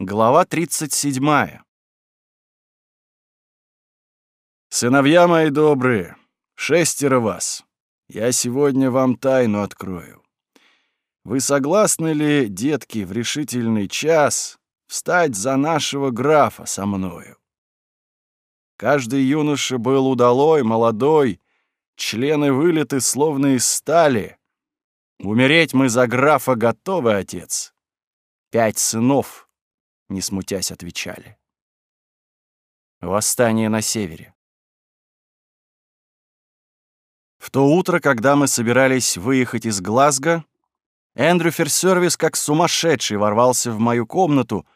Глава 37. «Сыновья мои добрые, шестеро вас, я сегодня вам тайну открою. Вы согласны ли, детки, в решительный час встать за нашего графа со мною?» Каждый юноша был удалой, молодой, члены вылеты словно из стали. Умереть мы за графа готовы, отец. Пять сынов не смутясь отвечали. Восстание на севере. В то утро, когда мы собирались выехать из Глазго, Эндрю Ферсервис как сумасшедший ворвался в мою комнату,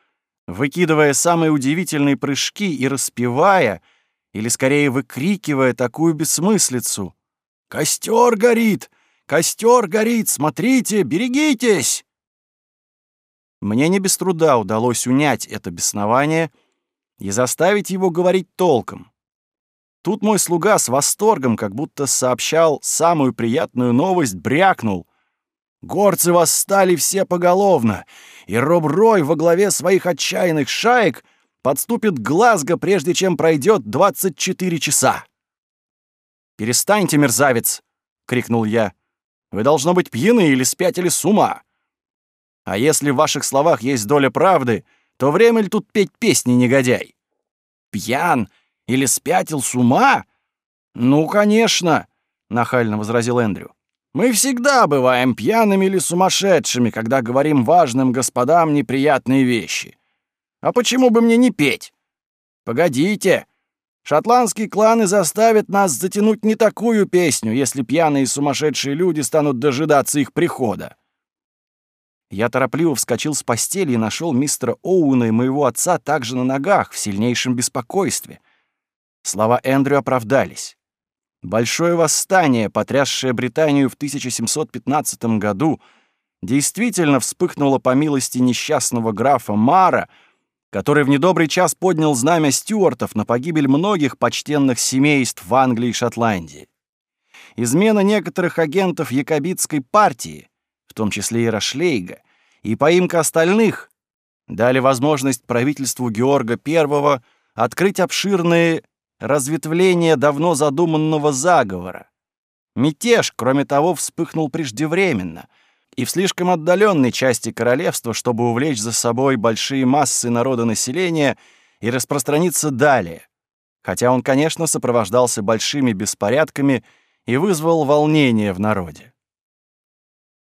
выкидывая самые удивительные прыжки и распевая, или скорее выкрикивая такую бессмыслицу. «Костер горит! Костер горит! Смотрите! Берегитесь!» Мне не без труда удалось унять это беснование и заставить его говорить толком. Тут мой слуга с восторгом, как будто сообщал самую приятную новость, брякнул. Горцы восстали все поголовно, и Роб Рой во главе своих отчаянных шаек подступит Глазго, прежде чем пройдет 24 часа. «Перестаньте, мерзавец!» — крикнул я. «Вы, должно быть, пьяны или спятили с ума!» А если в ваших словах есть доля правды, то время ли тут петь песни, негодяй? Пьян или спятил с ума? Ну, конечно, нахально возразил Эндрю. Мы всегда бываем пьяными или сумасшедшими, когда говорим важным господам неприятные вещи. А почему бы мне не петь? Погодите, шотландские кланы заставят нас затянуть не такую песню, если пьяные и сумасшедшие люди станут дожидаться их прихода. Я торопливо вскочил с постели и нашел мистера Оуэна и моего отца также на ногах, в сильнейшем беспокойстве. Слова Эндрю оправдались. Большое восстание, потрясшее Британию в 1715 году, действительно вспыхнуло по милости несчастного графа Мара, который в недобрый час поднял знамя стюартов на погибель многих почтенных семейств в Англии и Шотландии. Измена некоторых агентов якобитской партии, в том числе и Рашлейга, и поимка остальных дали возможность правительству Георга I открыть обширные разветвления давно задуманного заговора. Мятеж, кроме того, вспыхнул преждевременно и в слишком отдаленной части королевства, чтобы увлечь за собой большие массы народа населения и распространиться далее, хотя он, конечно, сопровождался большими беспорядками и вызвал волнение в народе.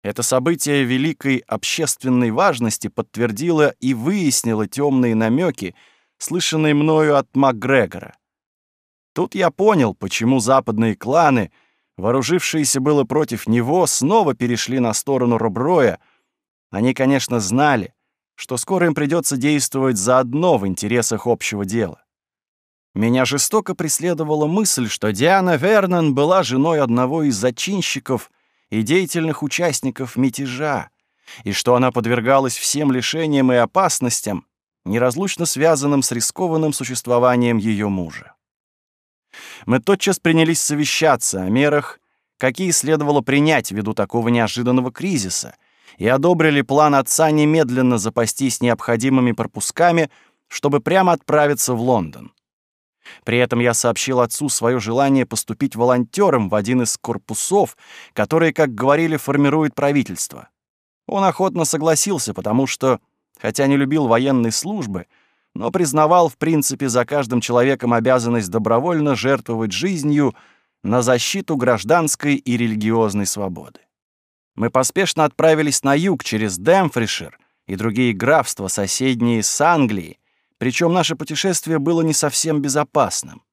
Это событие великой общественной важности подтвердило и выяснило темные намеки, слышанные мною от МакГрегора. Тут я понял, почему западные кланы, вооружившиеся было против него, снова перешли на сторону Роброя. Они, конечно, знали, что скоро им придется действовать заодно в интересах общего дела. Меня жестоко преследовала мысль, что Диана Вернон была женой одного из зачинщиков — и деятельных участников мятежа, и что она подвергалась всем лишениям и опасностям, неразлучно связанным с рискованным существованием ее мужа. Мы тотчас принялись совещаться о мерах, какие следовало принять ввиду такого неожиданного кризиса, и одобрили план отца немедленно запастись необходимыми пропусками, чтобы прямо отправиться в Лондон. При этом я сообщил отцу свое желание поступить волонтером в один из корпусов, которые, как говорили, формирует правительство. Он охотно согласился, потому что, хотя не любил военной службы, но признавал, в принципе, за каждым человеком обязанность добровольно жертвовать жизнью на защиту гражданской и религиозной свободы. Мы поспешно отправились на юг через Демфришир и другие графства, соседние с Англией, причем наше путешествие было не совсем безопасным.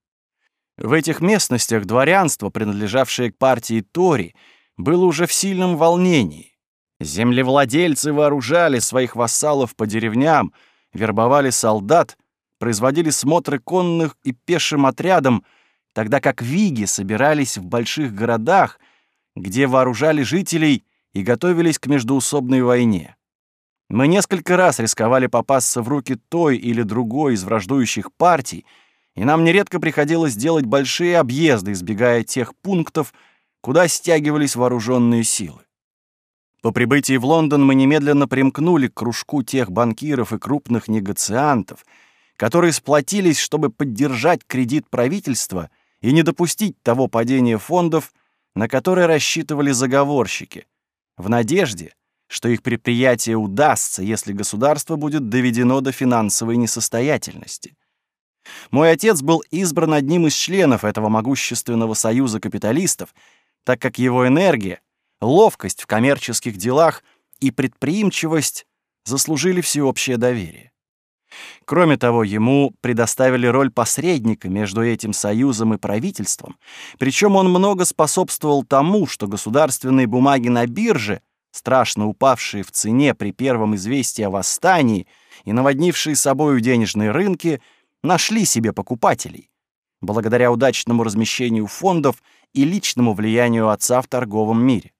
В этих местностях дворянство, принадлежавшее к партии Тори, было уже в сильном волнении. Землевладельцы вооружали своих вассалов по деревням, вербовали солдат, производили смотры конных и пешим отрядом, тогда как виги собирались в больших городах, где вооружали жителей и готовились к междуусобной войне. Мы несколько раз рисковали попасться в руки той или другой из враждующих партий, и нам нередко приходилось делать большие объезды, избегая тех пунктов, куда стягивались вооруженные силы. По прибытии в Лондон мы немедленно примкнули к кружку тех банкиров и крупных негациантов, которые сплотились, чтобы поддержать кредит правительства и не допустить того падения фондов, на которое рассчитывали заговорщики, в надежде, что их предприятие удастся, если государство будет доведено до финансовой несостоятельности. Мой отец был избран одним из членов этого могущественного союза капиталистов, так как его энергия, ловкость в коммерческих делах и предприимчивость заслужили всеобщее доверие. Кроме того, ему предоставили роль посредника между этим союзом и правительством, причем он много способствовал тому, что государственные бумаги на бирже – страшно упавшие в цене при первом известии о восстании и наводнившие собою денежные рынки, нашли себе покупателей, благодаря удачному размещению фондов и личному влиянию отца в торговом мире.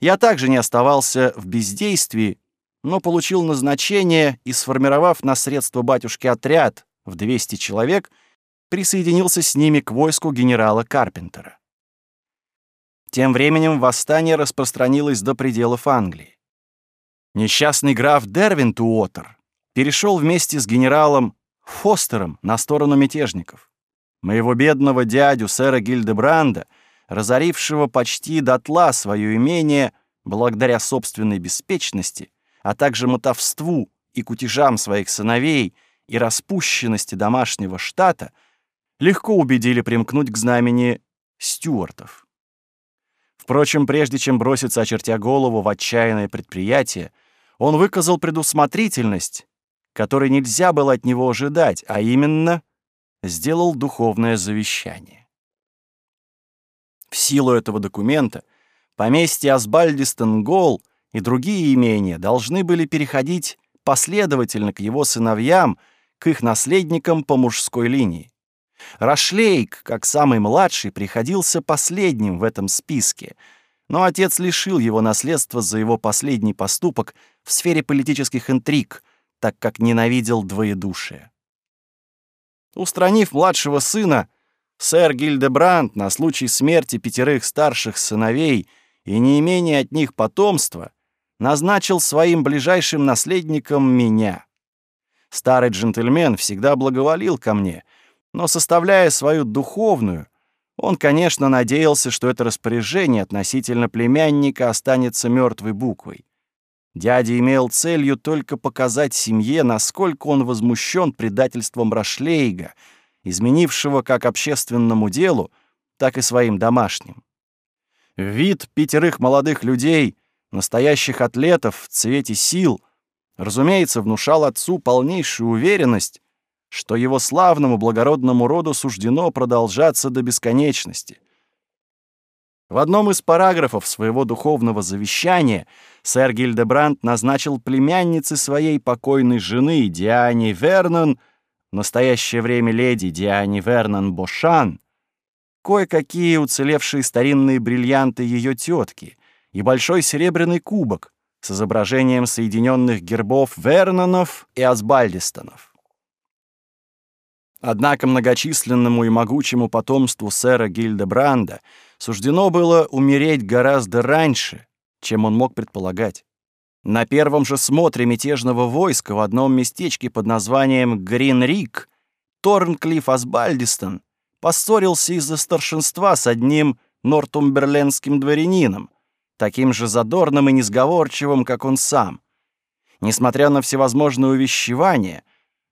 Я также не оставался в бездействии, но получил назначение и, сформировав на средства батюшки отряд в 200 человек, присоединился с ними к войску генерала Карпентера. Тем временем восстание распространилось до пределов Англии. Несчастный граф Дервинт Уотер перешел вместе с генералом Фостером на сторону мятежников. Моего бедного дядю, сэра Гильдебранда, разорившего почти дотла свое имение благодаря собственной беспечности, а также мотовству и кутежам своих сыновей и распущенности домашнего штата, легко убедили примкнуть к знамени стюартов. Впрочем, прежде чем броситься, очертя голову в отчаянное предприятие, он выказал предусмотрительность, которой нельзя было от него ожидать, а именно сделал духовное завещание. В силу этого документа поместье Асбальдистенгол и другие имения должны были переходить последовательно к его сыновьям, к их наследникам по мужской линии. Рашлейк, как самый младший, приходился последним в этом списке, но отец лишил его наследства за его последний поступок в сфере политических интриг, так как ненавидел двоедушие. Устранив младшего сына, сэр Гильдебранд на случай смерти пятерых старших сыновей и неимения от них потомства назначил своим ближайшим наследником меня. Старый джентльмен всегда благоволил ко мне — но составляя свою духовную, он, конечно, надеялся, что это распоряжение относительно племянника останется мертвой буквой. Дядя имел целью только показать семье, насколько он возмущен предательством Рашлейга, изменившего как общественному делу, так и своим домашним. Вид пятерых молодых людей, настоящих атлетов в цвете сил, разумеется, внушал отцу полнейшую уверенность, что его славному благородному роду суждено продолжаться до бесконечности. В одном из параграфов своего духовного завещания сэр Гильдебранд назначил племяннице своей покойной жены Диане Вернон, в настоящее время леди Диане Вернон Бошан, кое-какие уцелевшие старинные бриллианты ее тетки и большой серебряный кубок с изображением соединенных гербов Вернонов и Асбальдистонов. Однако многочисленному и могучему потомству сэра Гильдебранда суждено было умереть гораздо раньше, чем он мог предполагать. На первом же смотре мятежного войска в одном местечке под названием Гринрик Торнклифф Асбальдистон поссорился из-за старшинства с одним Нортумберленским дворянином, таким же задорным и несговорчивым, как он сам. Несмотря на всевозможные увещевания,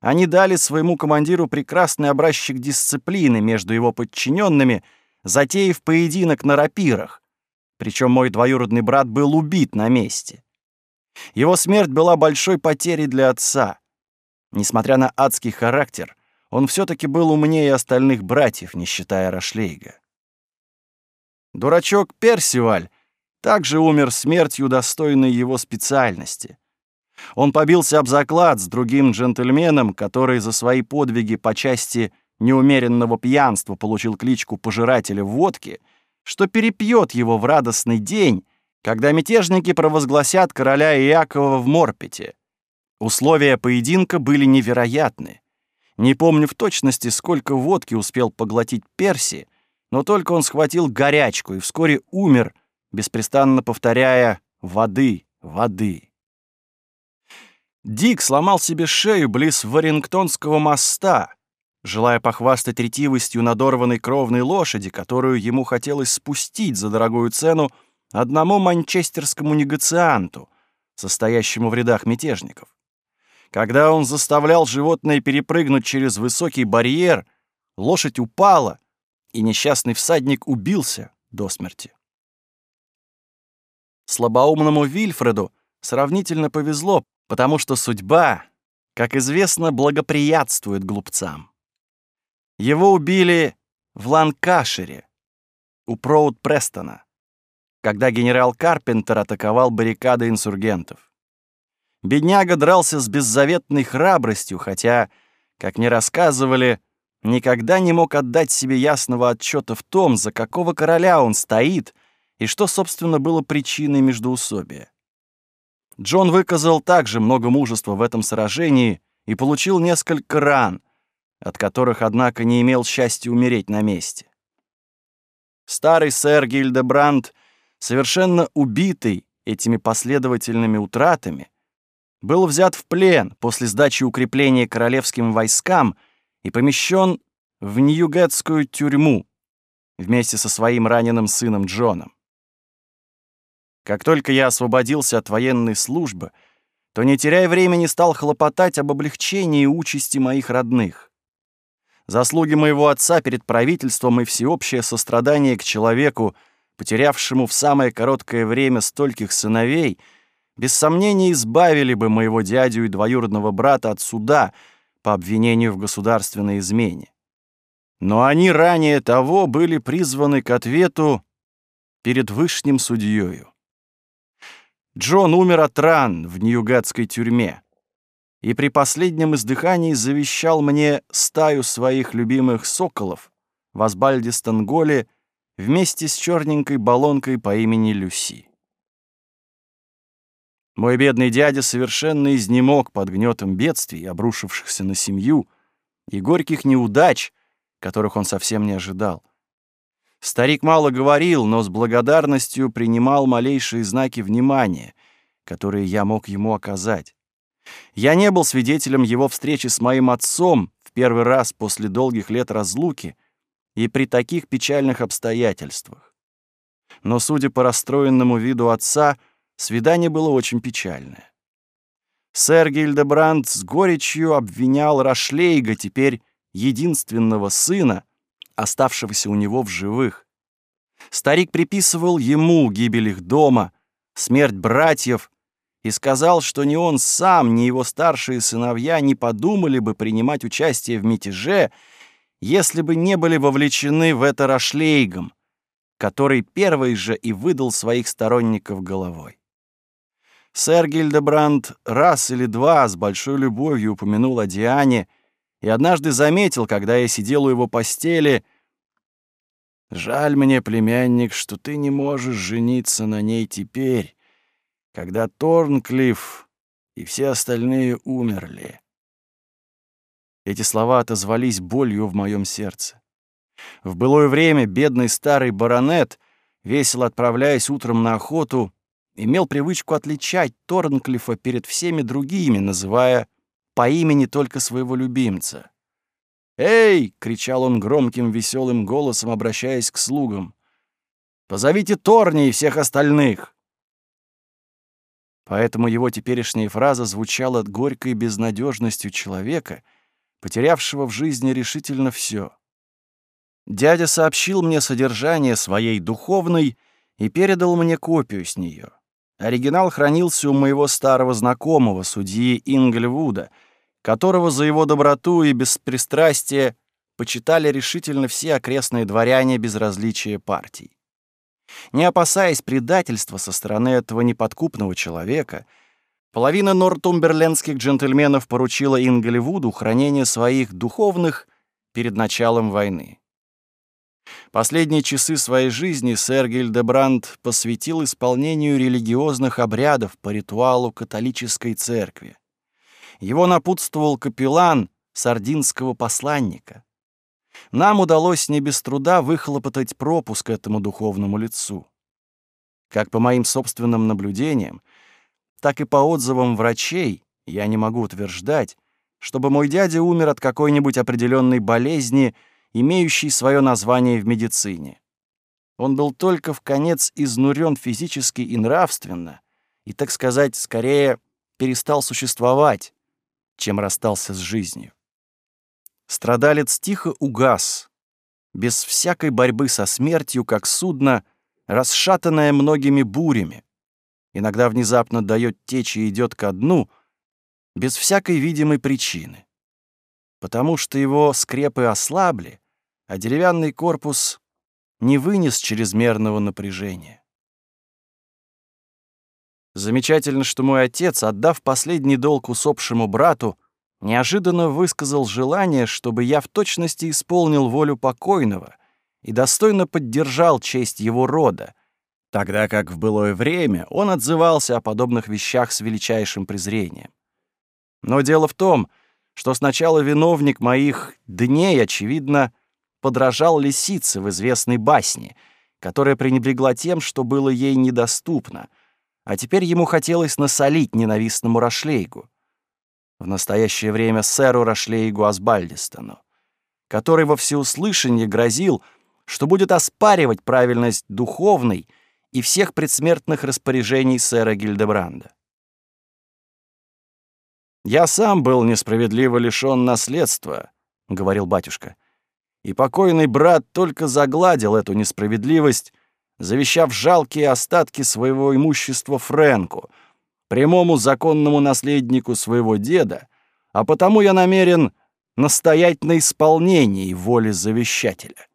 они дали своему командиру прекрасный образчик дисциплины между его подчиненными, затеяв поединок на рапирах. Причем мой двоюродный брат был убит на месте. Его смерть была большой потерей для отца. Несмотря на адский характер, он все таки был умнее остальных братьев, не считая Рашлейга. Дурачок Персиваль также умер смертью, достойной его специальности — он побился об заклад с другим джентльменом, который за свои подвиги по части неумеренного пьянства получил кличку «пожирателя водки», что перепьет его в радостный день, когда мятежники провозгласят короля Иакова в Морпете. Условия поединка были невероятны. Не помню в точности, сколько водки успел поглотить Перси, но только он схватил горячку и вскоре умер, беспрестанно повторяя «воды, воды». Дик сломал себе шею близ Варингтонского моста, желая похвастать ретивостью надорванной кровной лошади, которую ему хотелось спустить за дорогую цену одному манчестерскому негацианту, состоящему в рядах мятежников. Когда он заставлял животное перепрыгнуть через высокий барьер, лошадь упала, и несчастный всадник убился до смерти. Слабоумному Вильфреду сравнительно повезло, потому что судьба, как известно, благоприятствует глупцам. Его убили в Ланкашире у Проуд-Престона, когда генерал Карпентер атаковал баррикады инсургентов. Бедняга дрался с беззаветной храбростью, хотя, как мне рассказывали, никогда не мог отдать себе ясного отчета в том, за какого короля он стоит и что, собственно, было причиной междоусобия. Джон выказал также много мужества в этом сражении и получил несколько ран, от которых, однако, не имел счастья умереть на месте. Старый сэр Гильдебранд, совершенно убитый этими последовательными утратами, был взят в плен после сдачи укрепления королевским войскам и помещен в Ньюгетскую тюрьму вместе со своим раненым сыном Джоном. Как только я освободился от военной службы, то, не теряя времени, стал хлопотать об облегчении участи моих родных. Заслуги моего отца перед правительством и всеобщее сострадание к человеку, потерявшему в самое короткое время стольких сыновей, без сомнения избавили бы моего дядю и двоюродного брата от суда по обвинению в государственной измене. Но они ранее того были призваны к ответу перед Вышним судьёю. Джон умер от ран в Ньюгатской тюрьме и при последнем издыхании завещал мне стаю своих любимых соколов в Асбальде-Станголе вместе с черненькой баллонкой по имени Люси. Мой бедный дядя совершенно изнемог под гнетом бедствий, обрушившихся на семью, и горьких неудач, которых он совсем не ожидал. Старик мало говорил, но с благодарностью принимал малейшие знаки внимания, которые я мог ему оказать. Я не был свидетелем его встречи с моим отцом в первый раз после долгих лет разлуки и при таких печальных обстоятельствах. Но, судя по расстроенному виду отца, свидание было очень печальное. Сэр Гильдебранд с горечью обвинял Рашлейга, теперь единственного сына, оставшегося у него в живых. Старик приписывал ему гибель их дома, смерть братьев, и сказал, что ни он сам, ни его старшие сыновья не подумали бы принимать участие в мятеже, если бы не были вовлечены в это Рашлейгом, который первый же и выдал своих сторонников головой. Сэр Гильдебранд раз или два с большой любовью упомянул о Диане — и однажды заметил, когда я сидел у его постели, «Жаль мне, племянник, что ты не можешь жениться на ней теперь, когда Торнклифф и все остальные умерли». Эти слова отозвались болью в моем сердце. В былое время бедный старый баронет, весело отправляясь утром на охоту, имел привычку отличать Торнклифа перед всеми другими, называя по имени только своего любимца. «Эй!» — кричал он громким веселым голосом, обращаясь к слугам. «Позовите Торни и всех остальных!» Поэтому его теперешняя фраза звучала горькой безнадежностью человека, потерявшего в жизни решительно все. Дядя сообщил мне содержание своей духовной и передал мне копию с нее. Оригинал хранился у моего старого знакомого, судьи Инглевуда — которого за его доброту и беспристрастие почитали решительно все окрестные дворяне без различия партий. Не опасаясь предательства со стороны этого неподкупного человека, половина нортумберлендских джентльменов поручила Ингливуду хранение своих духовных перед началом войны. Последние часы своей жизни сэр Гильдебранд посвятил исполнению религиозных обрядов по ритуалу католической церкви. Его напутствовал капеллан сардинского посланника. Нам удалось не без труда выхлопотать пропуск этому духовному лицу. Как по моим собственным наблюдениям, так и по отзывам врачей я не могу утверждать, чтобы мой дядя умер от какой-нибудь определенной болезни, имеющей свое название в медицине. Он был только в конец изнурен физически и нравственно, и, так сказать, скорее перестал существовать, чем расстался с жизнью. Страдалец тихо угас, без всякой борьбы со смертью, как судно, расшатанное многими бурями. Иногда внезапно дает течь и идет ко дну, без всякой видимой причины. Потому что его скрепы ослабли, а деревянный корпус не вынес чрезмерного напряжения. Замечательно, что мой отец, отдав последний долг усопшему брату, неожиданно высказал желание, чтобы я в точности исполнил волю покойного и достойно поддержал честь его рода, тогда как в былое время он отзывался о подобных вещах с величайшим презрением. Но дело в том, что сначала виновник моих дней, очевидно, подражал лисице в известной басне, которая пренебрегла тем, что было ей недоступно — а теперь ему хотелось насолить ненавистному Рашлейгу. В настоящее время сэру Рашлейгу Асбальдистону, который во всеуслышание грозил, что будет оспаривать правильность духовной и всех предсмертных распоряжений сэра Гильдебранда. «Я сам был несправедливо лишён наследства», — говорил батюшка, — «и покойный брат только загладил эту несправедливость, завещав жалкие остатки своего имущества Френку, прямому законному наследнику своего деда, а потому я намерен настоять на исполнении воли завещателя.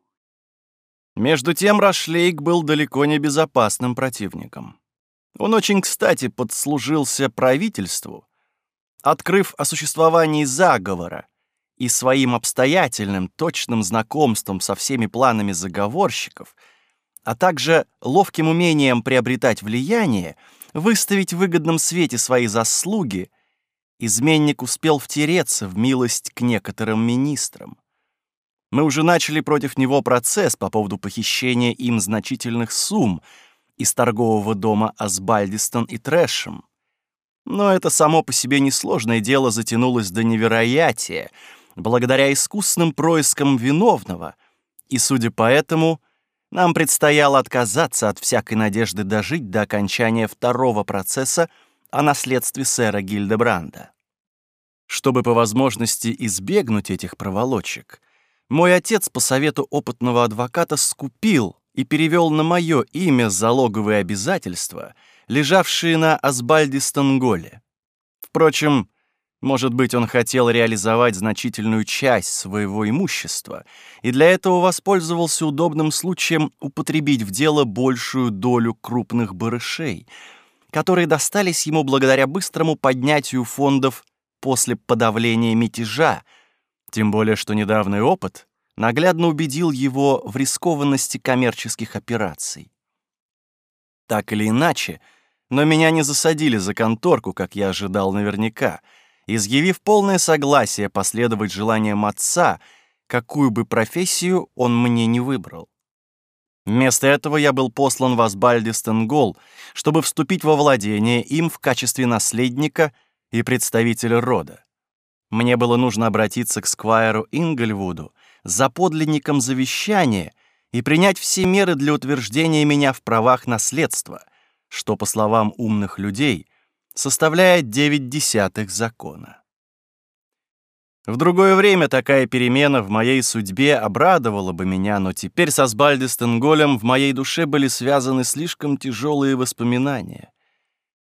Между тем Рашлейк был далеко не безопасным противником. Он очень кстати подслужился правительству, открыв о существовании заговора и своим обстоятельным, точным знакомством со всеми планами заговорщиков — а также ловким умением приобретать влияние, выставить в выгодном свете свои заслуги, изменник успел втереться в милость к некоторым министрам. Мы уже начали против него процесс по поводу похищения им значительных сумм из торгового дома Асбальдистон и Трэшем. Но это само по себе несложное дело затянулось до невероятия, благодаря искусным проискам виновного, и, судя по этому, — нам предстояло отказаться от всякой надежды дожить до окончания второго процесса о наследстве сэра Гильдебранда. Чтобы по возможности избегнуть этих проволочек, мой отец по совету опытного адвоката скупил и перевел на мое имя залоговые обязательства, лежавшие на Асбальде Станголе. Впрочем, может быть, он хотел реализовать значительную часть своего имущества, и для этого воспользовался удобным случаем употребить в дело большую долю крупных барышей, которые достались ему благодаря быстрому поднятию фондов после подавления мятежа, тем более что недавний опыт наглядно убедил его в рискованности коммерческих операций. Так или иначе, но меня не засадили за конторку, как я ожидал наверняка — изъявив полное согласие последовать желаниям отца, какую бы профессию он мне не выбрал. Вместо этого я был послан в Асбальдистенгол, чтобы вступить во владение им в качестве наследника и представителя рода. Мне было нужно обратиться к Сквайру Ингельвуду за подлинником завещания и принять все меры для утверждения меня в правах наследства, что, по словам умных людей, составляет девять десятых закона. В другое время такая перемена в моей судьбе обрадовала бы меня, но теперь со Сбальдестенголем в моей душе были связаны слишком тяжелые воспоминания.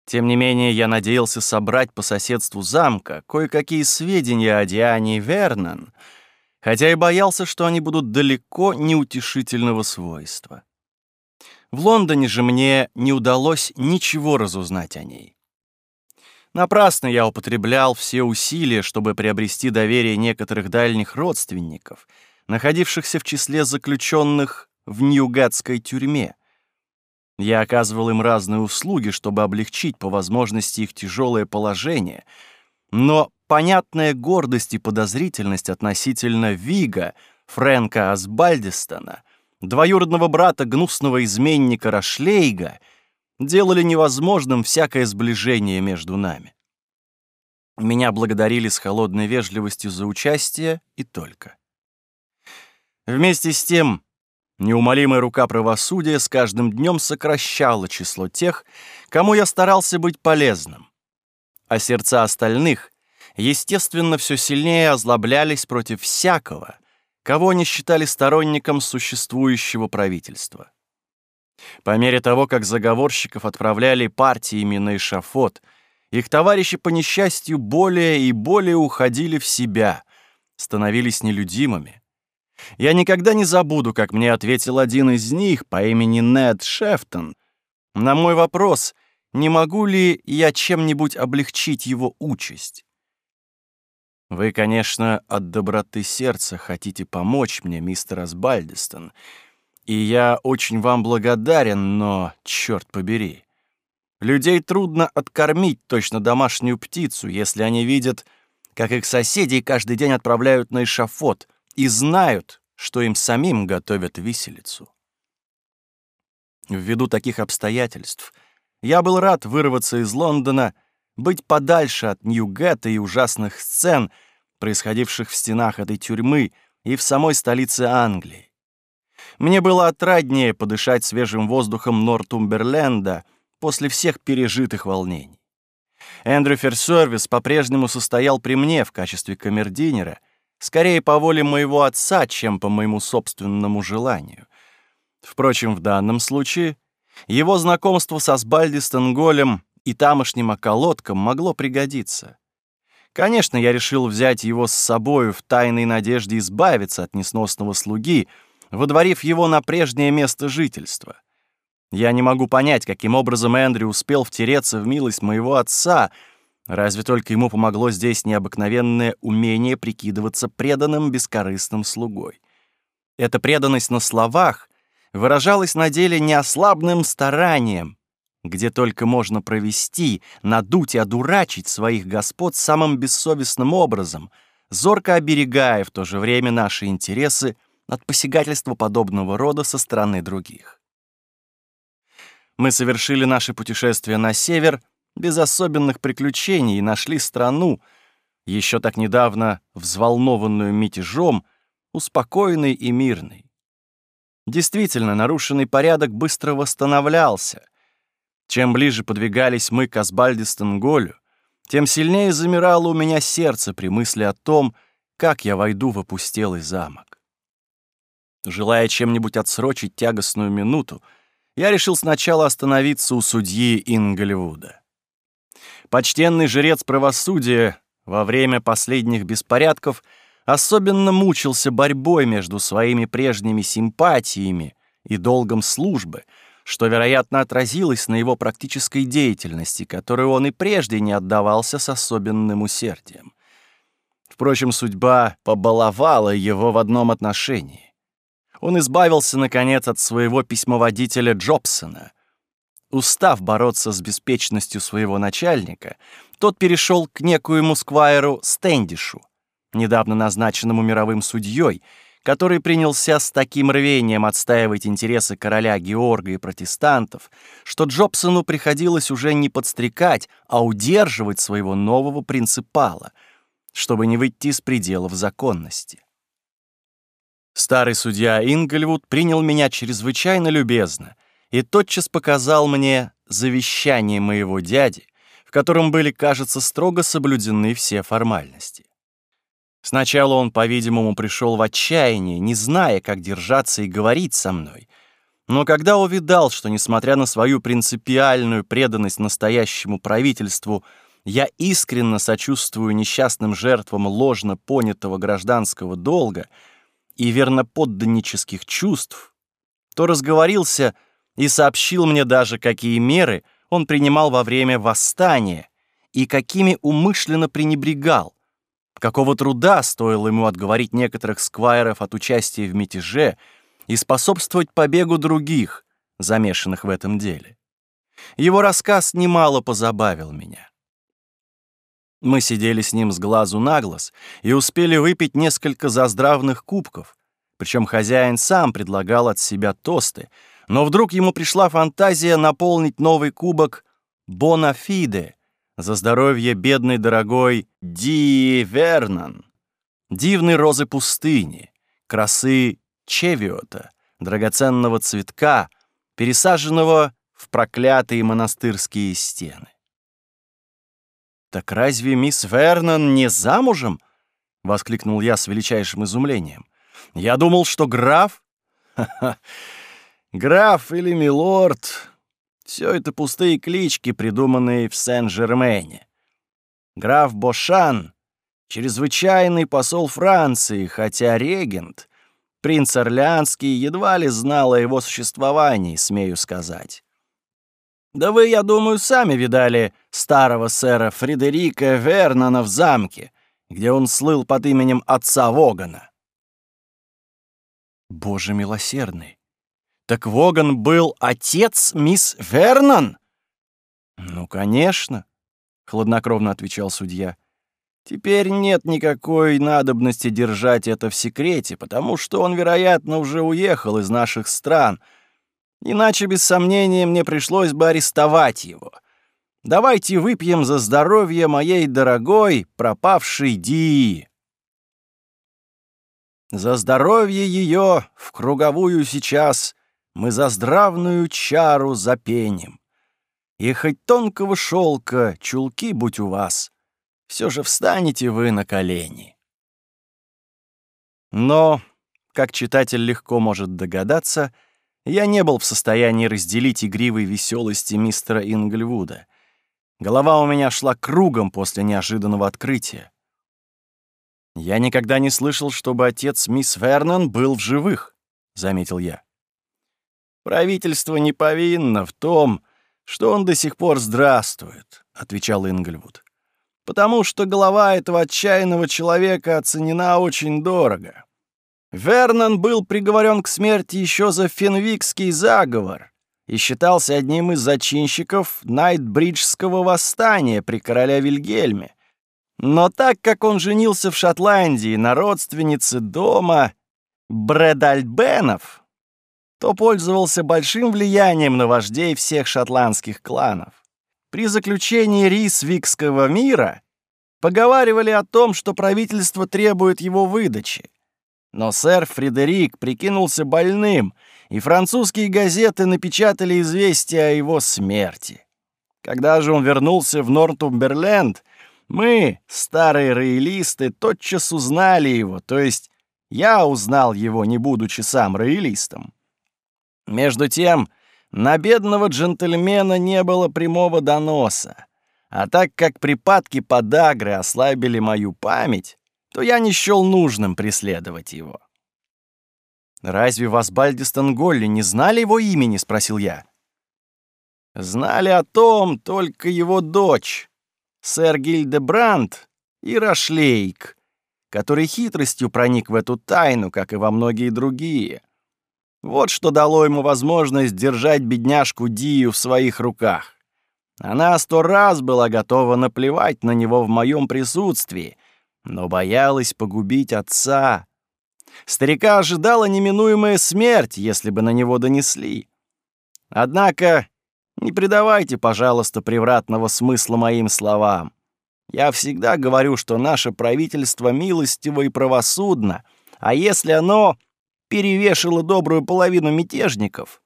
Тем не менее, я надеялся собрать по соседству замка кое-какие сведения о Диане Вернан, хотя и боялся, что они будут далеко неутешительного свойства. В Лондоне же мне не удалось ничего разузнать о ней. Напрасно я употреблял все усилия, чтобы приобрести доверие некоторых дальних родственников, находившихся в числе заключенных в Ньюгатской тюрьме. Я оказывал им разные услуги, чтобы облегчить по возможности их тяжелое положение, но понятная гордость и подозрительность относительно Вига, Фрэнка Асбальдистона, двоюродного брата гнусного изменника Рашлейга — делали невозможным всякое сближение между нами. Меня благодарили с холодной вежливостью за участие и только. Вместе с тем, неумолимая рука правосудия с каждым днем сокращала число тех, кому я старался быть полезным. А сердца остальных, естественно, все сильнее озлоблялись против всякого, кого они считали сторонником существующего правительства. По мере того, как заговорщиков отправляли партиями на эшафот, их товарищи по несчастью более и более уходили в себя, становились нелюдимыми. Я никогда не забуду, как мне ответил один из них по имени Нед Шефтон на мой вопрос, не могу ли я чем-нибудь облегчить его участь. Вы, конечно, от доброты сердца хотите помочь мне, мистер Асбальдистон, — и я очень вам благодарен, но, черт побери, людей трудно откормить точно домашнюю птицу, если они видят, как их соседи каждый день отправляют на эшафот и знают, что им самим готовят виселицу. Ввиду таких обстоятельств я был рад вырваться из Лондона, быть подальше от нью и ужасных сцен, происходивших в стенах этой тюрьмы и в самой столице Англии. Мне было отраднее подышать свежим воздухом Нортумберленда после всех пережитых волнений. Эндрю Ферсервис по-прежнему состоял при мне в качестве камердинера, скорее по воле моего отца, чем по моему собственному желанию. Впрочем, в данном случае его знакомство со Сбальдистенголем и тамошним околотком могло пригодиться. Конечно, я решил взять его с собою в тайной надежде избавиться от несносного слуги — водворив его на прежнее место жительства. Я не могу понять, каким образом Эндрю успел втереться в милость моего отца, разве только ему помогло здесь необыкновенное умение прикидываться преданным бескорыстным слугой. Эта преданность на словах выражалась на деле неослабным старанием, где только можно провести, надуть и одурачить своих господ самым бессовестным образом, зорко оберегая в то же время наши интересы над посягательством подобного рода со стороны других. Мы совершили наше путешествие на север без особенных приключений и нашли страну, еще так недавно взволнованную мятежом, успокоенной и мирной. Действительно, нарушенный порядок быстро восстанавливался. Чем ближе подвигались мы к Асбальдистенголю, тем сильнее замирало у меня сердце при мысли о том, как я войду в опустелый замок. Желая чем-нибудь отсрочить тягостную минуту, я решил сначала остановиться у судьи Ингольвуда. Почтенный жрец правосудия во время последних беспорядков особенно мучился борьбой между своими прежними симпатиями и долгом службы, что, вероятно, отразилось на его практической деятельности, которую он и прежде не отдавался с особенным усердием. Впрочем, судьба побаловала его в одном отношении. Он избавился, наконец, от своего письмоводителя Джобсона. Устав бороться с беспечностью своего начальника, тот перешел к некоему сквайру Стэндишу, недавно назначенному мировым судьей, который принялся с таким рвением отстаивать интересы короля Георга и протестантов, что Джобсону приходилось уже не подстрекать, а удерживать своего нового принципала, чтобы не выйти из пределов законности. Старый судья Ингельвуд принял меня чрезвычайно любезно и тотчас показал мне завещание моего дяди, в котором были, кажется, строго соблюдены все формальности. Сначала он, по-видимому, пришел в отчаяние, не зная, как держаться и говорить со мной. Но когда увидал, что, несмотря на свою принципиальную преданность настоящему правительству, я искренне сочувствую несчастным жертвам ложно понятого гражданского долга — и верноподданнических чувств, то разговорился и сообщил мне даже, какие меры он принимал во время восстания и какими умышленно пренебрегал, какого труда стоило ему отговорить некоторых сквайров от участия в мятеже и способствовать побегу других, замешанных в этом деле. Его рассказ немало позабавил меня. Мы сидели с ним с глазу на глаз и успели выпить несколько заздравных кубков. Причем хозяин сам предлагал от себя тосты, но вдруг ему пришла фантазия наполнить новый кубок «Бонафиде» за здоровье бедной дорогой Ди Вернан, дивной розы пустыни, красы Чевиота, драгоценного цветка, пересаженного в проклятые монастырские стены. «Так разве мисс Вернон не замужем?» — воскликнул я с величайшим изумлением. «Я думал, что граф...» Граф или милорд...» Все это пустые клички, придуманные в Сен-Жермене. Граф Бошан — чрезвычайный посол Франции, хотя регент, принц Орлеанский, едва ли знал о его существовании, смею сказать. Да вы, я думаю, сами видали старого сэра Фредерика Вернона в замке, где он слыл под именем отца Вогана. Боже милосердный! Так Воган был отец мисс Вернон? Ну, конечно, — хладнокровно отвечал судья. Теперь нет никакой надобности держать это в секрете, потому что он, вероятно, уже уехал из наших стран — Иначе, без сомнения, мне пришлось бы арестовать его. Давайте выпьем за здоровье моей дорогой пропавшей Ди. За здоровье ее в круговую сейчас мы за здравную чару запенем. И хоть тонкого шелка чулки будь у вас, все же встанете вы на колени. Но, как читатель легко может догадаться, — я не был в состоянии разделить игривой веселости мистера Ингельвуда. Голова у меня шла кругом после неожиданного открытия. «Я никогда не слышал, чтобы отец мисс Вернон был в живых», — заметил я. «Правительство не повинно в том, что он до сих пор здравствует», — отвечал Ингельвуд. «Потому что голова этого отчаянного человека оценена очень дорого. Вернон был приговорен к смерти еще за фенвикский заговор и считался одним из зачинщиков Найтбриджского восстания при короле Вильгельме. Но так как он женился в Шотландии на родственнице дома Бредальбенов, то пользовался большим влиянием на вождей всех шотландских кланов. При заключении Рисвикского мира поговаривали о том, что правительство требует его выдачи. Но сэр Фредерик прикинулся больным, и французские газеты напечатали известие о его смерти. Когда же он вернулся в Нортумберленд, мы, старые роялисты, тотчас узнали его, то есть я узнал его, не будучи сам роялистом. Между тем, на бедного джентльмена не было прямого доноса. А так как припадки подагры ослабили мою память, то я не счел нужным преследовать его. «Разве вас Бальдистон Голли не знали его имени?» — спросил я. «Знали о том только его дочь, сэр Гильдебранд и Рашлейк, который хитростью проник в эту тайну, как и во многие другие. Вот что дало ему возможность держать бедняжку Дию в своих руках. Она сто раз была готова наплевать на него в моем присутствии, но боялась погубить отца. Старика ожидала неминуемая смерть, если бы на него донесли. Однако не придавайте, пожалуйста, превратного смысла моим словам. Я всегда говорю, что наше правительство милостиво и правосудно, а если оно перевешило добрую половину мятежников,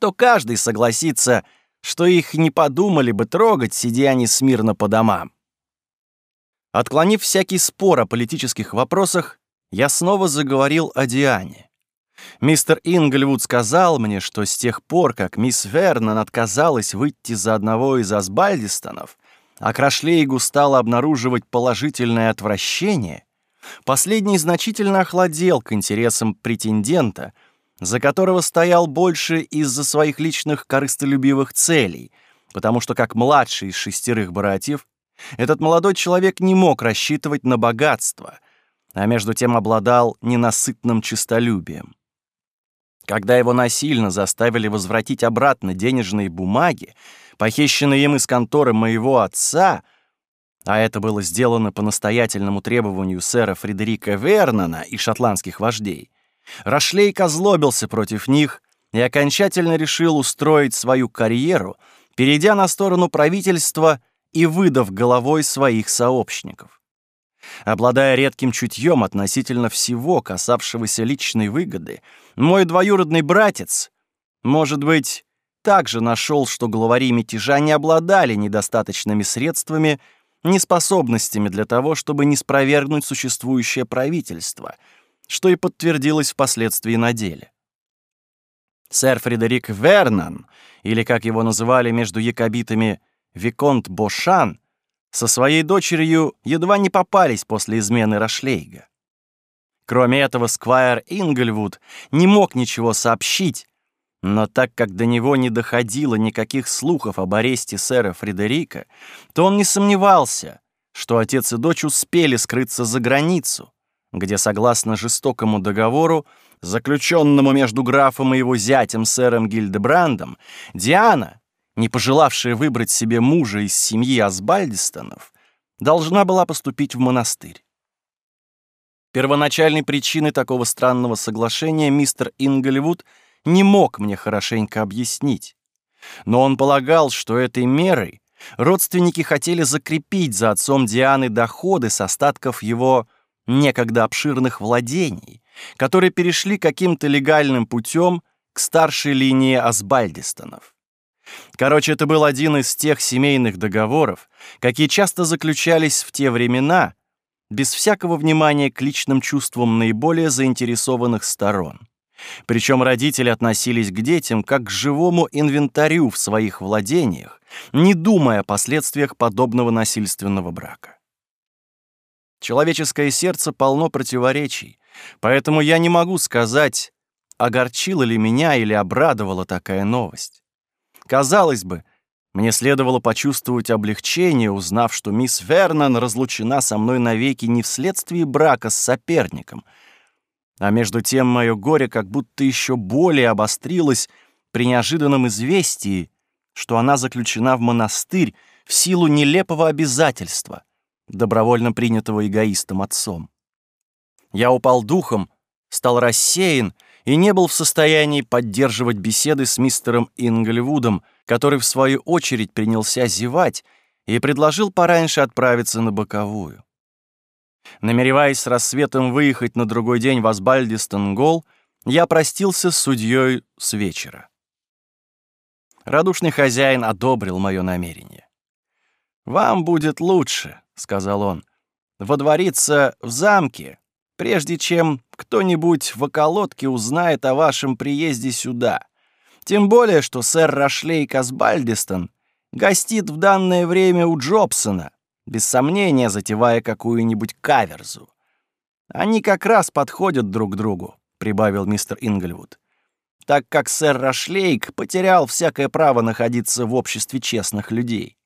то каждый согласится, что их не подумали бы трогать, сидя они смирно по домам. Отклонив всякий спор о политических вопросах, я снова заговорил о Диане. Мистер Инглвуд сказал мне, что с тех пор, как мисс Вернон отказалась выйти за одного из Асбальдистонов, а Крашлейгу стала обнаруживать положительное отвращение, последний значительно охладел к интересам претендента, за которого стоял больше из-за своих личных корыстолюбивых целей, потому что как младший из шестерых братьев этот молодой человек не мог рассчитывать на богатство, а между тем обладал ненасытным честолюбием. Когда его насильно заставили возвратить обратно денежные бумаги, похищенные им из конторы моего отца, а это было сделано по настоятельному требованию сэра Фредерика Вернона и шотландских вождей, Рашлейк озлобился против них и окончательно решил устроить свою карьеру, перейдя на сторону правительства – и выдав головой своих сообщников. Обладая редким чутьем относительно всего, касавшегося личной выгоды, мой двоюродный братец, может быть, также нашел, что главари мятежа не обладали недостаточными средствами, неспособностями для того, чтобы не спровергнуть существующее правительство, что и подтвердилось впоследствии на деле. Сэр Фредерик Вернан, или, как его называли между якобитами, Виконт Бошан, со своей дочерью едва не попались после измены Рашлейга. Кроме этого, Сквайр Ингельвуд не мог ничего сообщить, но так как до него не доходило никаких слухов об аресте сэра Фредерика, то он не сомневался, что отец и дочь успели скрыться за границу, где, согласно жестокому договору, заключенному между графом и его зятем сэром Гильдебрандом, Диана не пожелавшая выбрать себе мужа из семьи Асбальдистонов, должна была поступить в монастырь. Первоначальной причиной такого странного соглашения мистер Ингельвуд не мог мне хорошенько объяснить. Но он полагал, что этой мерой родственники хотели закрепить за отцом Дианы доходы с остатков его некогда обширных владений, которые перешли каким-то легальным путем к старшей линии Асбальдистонов. Короче, это был один из тех семейных договоров, какие часто заключались в те времена, без всякого внимания к личным чувствам наиболее заинтересованных сторон. Причем родители относились к детям как к живому инвентарю в своих владениях, не думая о последствиях подобного насильственного брака. Человеческое сердце полно противоречий, поэтому я не могу сказать, огорчила ли меня или обрадовала такая новость. Казалось бы, мне следовало почувствовать облегчение, узнав, что мисс Вернон разлучена со мной навеки не вследствие брака с соперником. А между тем мое горе как будто еще более обострилось при неожиданном известии, что она заключена в монастырь в силу нелепого обязательства, добровольно принятого эгоистом отцом. Я упал духом, стал рассеян — и не был в состоянии поддерживать беседы с мистером Ингельвудом, который, в свою очередь, принялся зевать и предложил пораньше отправиться на боковую. Намереваясь с рассветом выехать на другой день в Асбальдистон-Гол, я простился с судьей с вечера. Радушный хозяин одобрил мое намерение. «Вам будет лучше», — сказал он, — «водвориться в замке, прежде чем кто-нибудь в околотке узнает о вашем приезде сюда. Тем более, что сэр Рашлей Касбальдистон гостит в данное время у Джобсона, без сомнения затевая какую-нибудь каверзу. Они как раз подходят друг другу, прибавил мистер Ингельвуд. Так как сэр Рашлейк потерял всякое право находиться в обществе честных людей.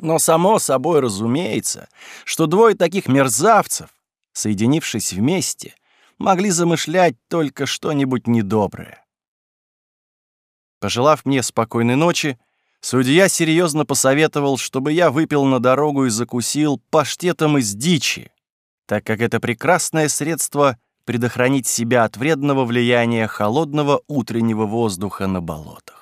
Но само собой разумеется, что двое таких мерзавцев соединившись вместе, могли замышлять только что-нибудь недоброе. Пожелав мне спокойной ночи, судья серьезно посоветовал, чтобы я выпил на дорогу и закусил паштетом из дичи, так как это прекрасное средство предохранить себя от вредного влияния холодного утреннего воздуха на болотах.